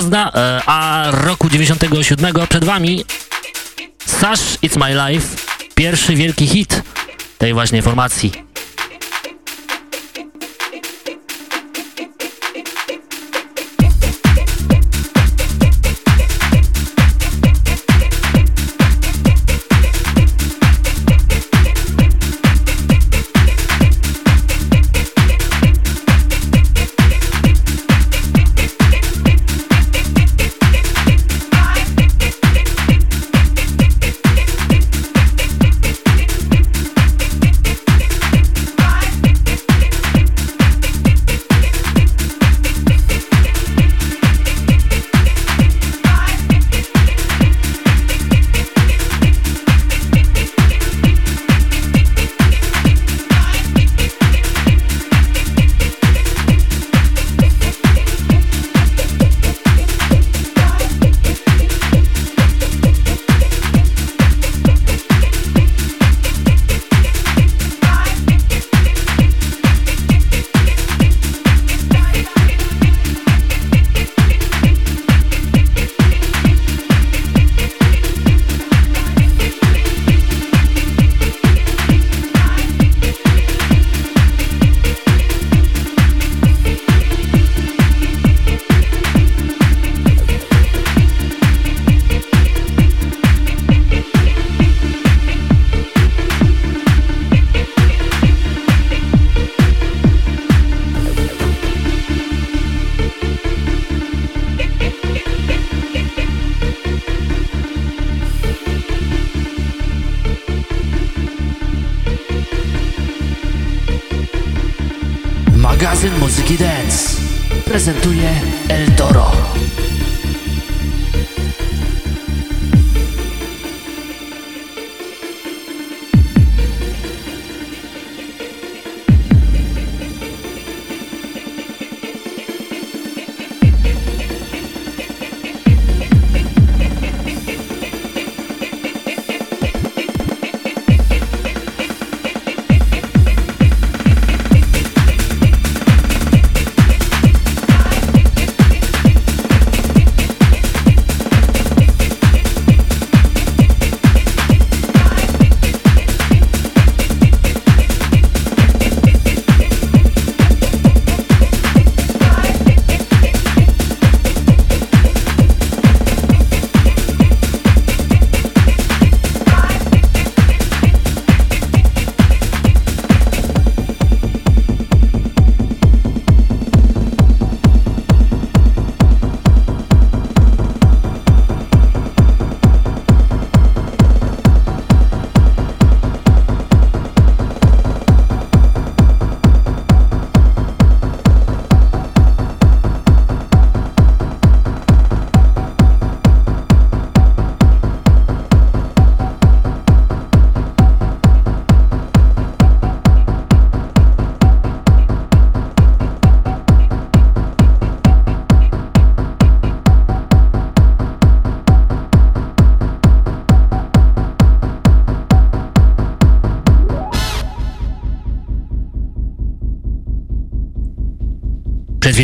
Jazda, e, a roku 97 przed Wami Sash It's My Life, pierwszy wielki hit tej właśnie formacji.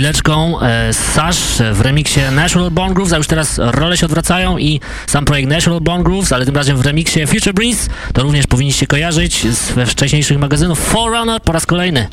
Chwileczką e, Sash w remiksie Natural Bone Grooves, a już teraz role się odwracają i sam projekt Natural Bone Grooves, ale tym razem w remiksie Future Breeze, to również powinniście kojarzyć z wcześniejszych magazynów Forerunner po raz kolejny.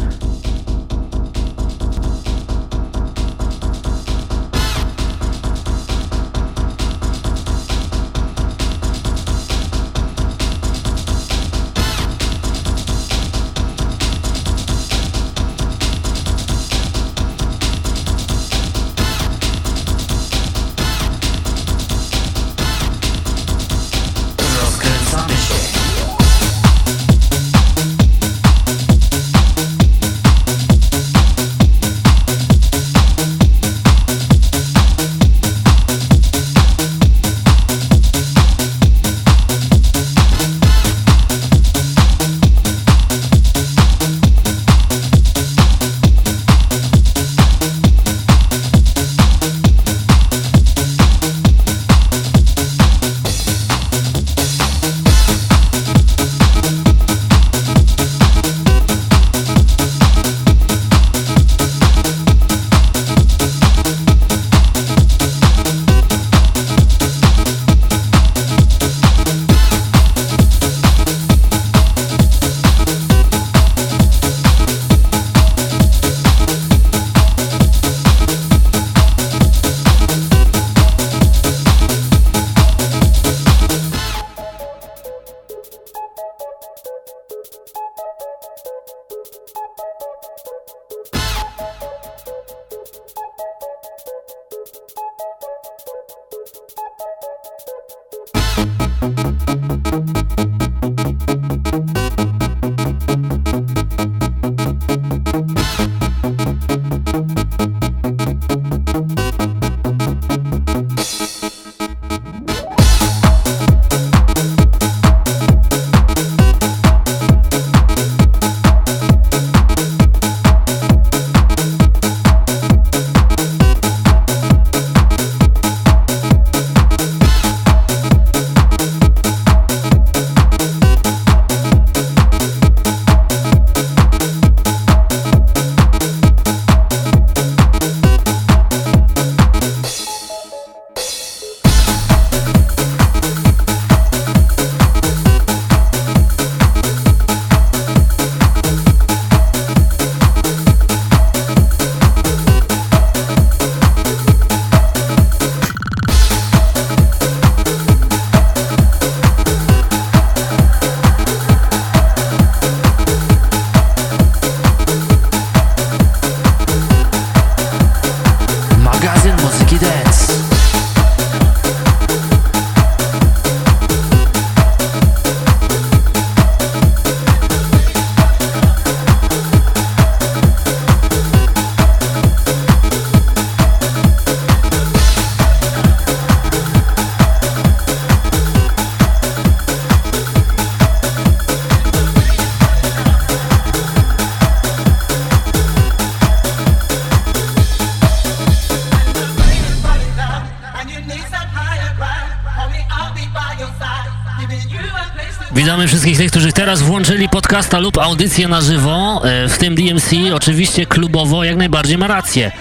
Wszystkich tych, którzy teraz włączyli podcasta lub audycję na żywo, e, w tym DMC, oczywiście klubowo, jak najbardziej ma rację.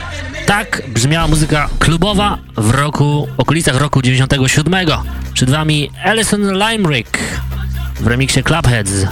Tak brzmiała muzyka klubowa w roku, okolicach roku 97. Przed wami Alison Limerick w remiksie Clubheads.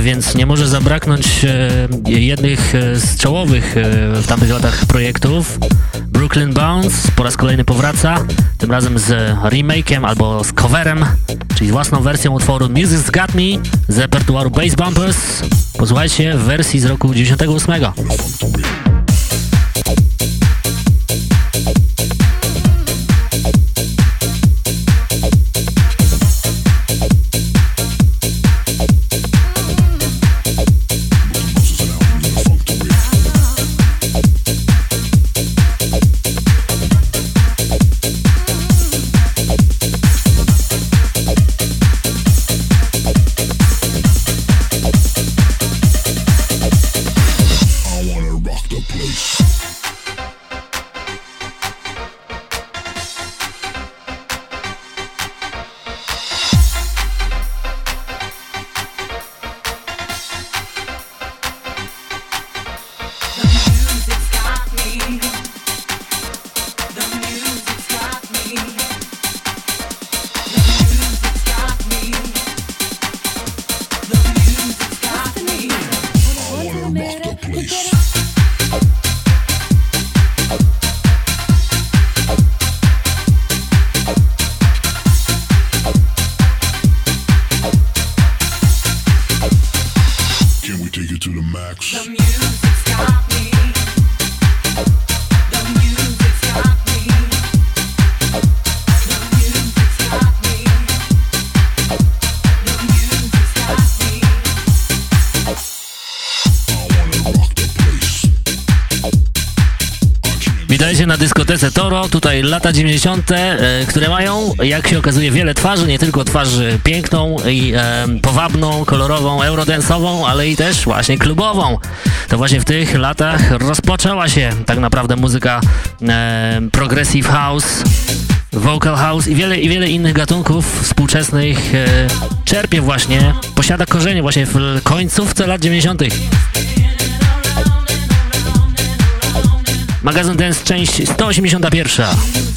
Więc nie może zabraknąć e, jednych e, z czołowych e, w tamtych latach projektów. Brooklyn Bounce po raz kolejny powraca, tym razem z remake'iem albo z coverem, czyli własną wersją utworu Music's Got Me z repertuaru Bass Bumpers. Posłuchajcie w wersji z roku 98. tutaj lata 90., e, które mają, jak się okazuje, wiele twarzy, nie tylko twarz piękną i e, powabną, kolorową, eurodensową, ale i też właśnie klubową. To właśnie w tych latach rozpoczęła się tak naprawdę muzyka e, progressive house, vocal house i wiele, i wiele innych gatunków współczesnych czerpie właśnie, posiada korzenie właśnie w końcówce lat 90. Magazyn Dance, część 181.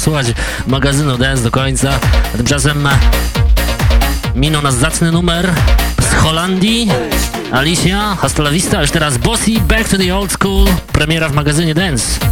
posłuchać magazynu Dance do końca. A tymczasem minął nas zacny numer z Holandii. Alicia, hasta la vista, już teraz Bossy, Back to the Old School, premiera w magazynie Dance.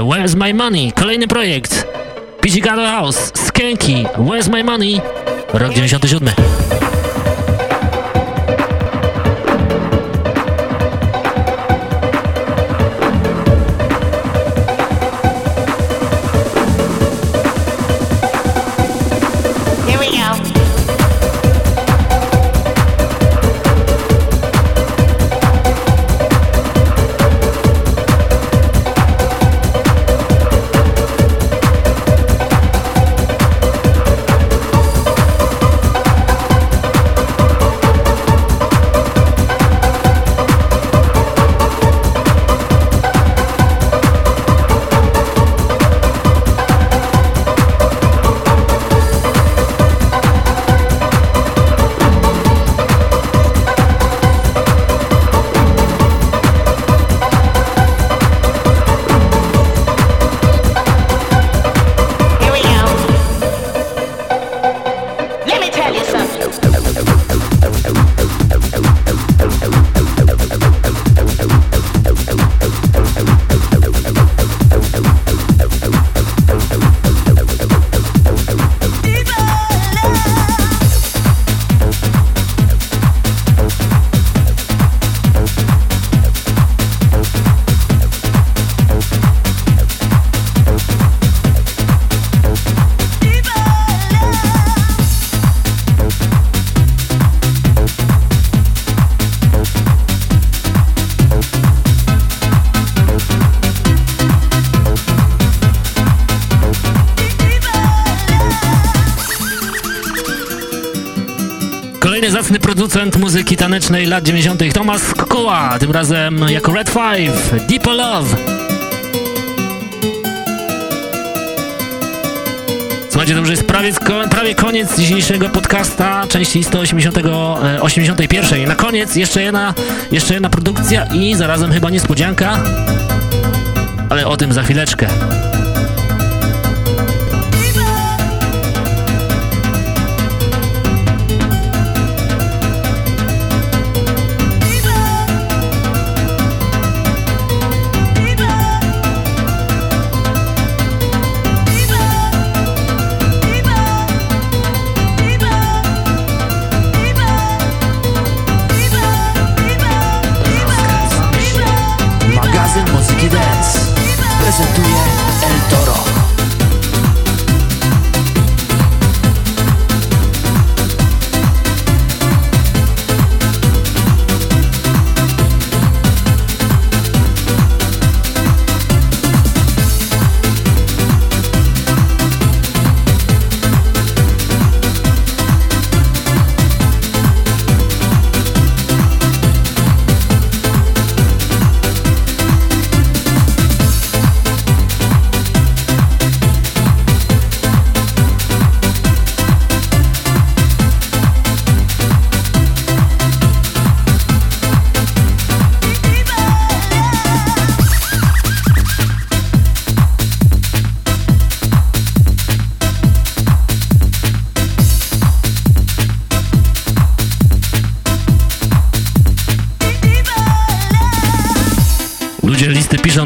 Where's my money? Kolejny projekt. Pizzicato House, Skanky, Where's my money? Rok 97. producent muzyki tanecznej lat 90. Tomasz Kokoła, tym razem jako Red Five, Deep Love. Słuchajcie, to jest prawie, prawie koniec dzisiejszego podcasta, części 181. E, Na koniec jeszcze jedna, jeszcze jedna produkcja i zarazem chyba niespodzianka, ale o tym za chwileczkę.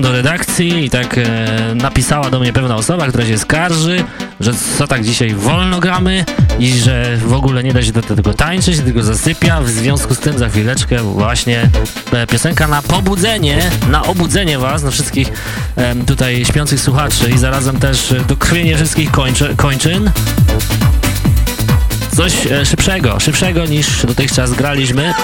Do redakcji i tak e, napisała do mnie pewna osoba, która się skarży, że co tak dzisiaj wolno gramy i że w ogóle nie da się do tego tańczyć, tylko zasypia. W związku z tym za chwileczkę właśnie e, piosenka na pobudzenie, na obudzenie was, na wszystkich e, tutaj śpiących słuchaczy i zarazem też dokrwienie wszystkich kończy, kończyn coś e, szybszego, szybszego niż dotychczas graliśmy.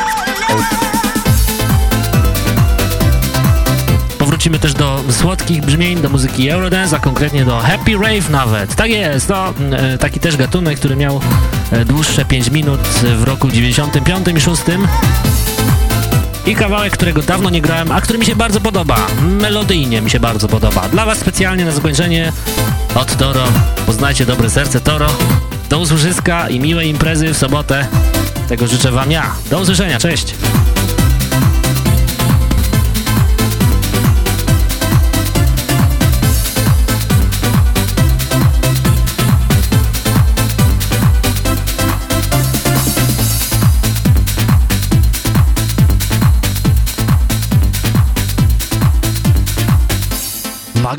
Powrócimy też do słodkich brzmień, do muzyki Eurodance, a konkretnie do Happy Rave nawet. Tak jest, to e, taki też gatunek, który miał e, dłuższe 5 minut w roku 95 i 6. I kawałek, którego dawno nie grałem, a który mi się bardzo podoba. Melodyjnie mi się bardzo podoba. Dla Was specjalnie na zakończenie od Toro. Poznajcie dobre serce Toro. Do usłyszyska i miłej imprezy w sobotę. Tego życzę Wam ja. Do usłyszenia, cześć!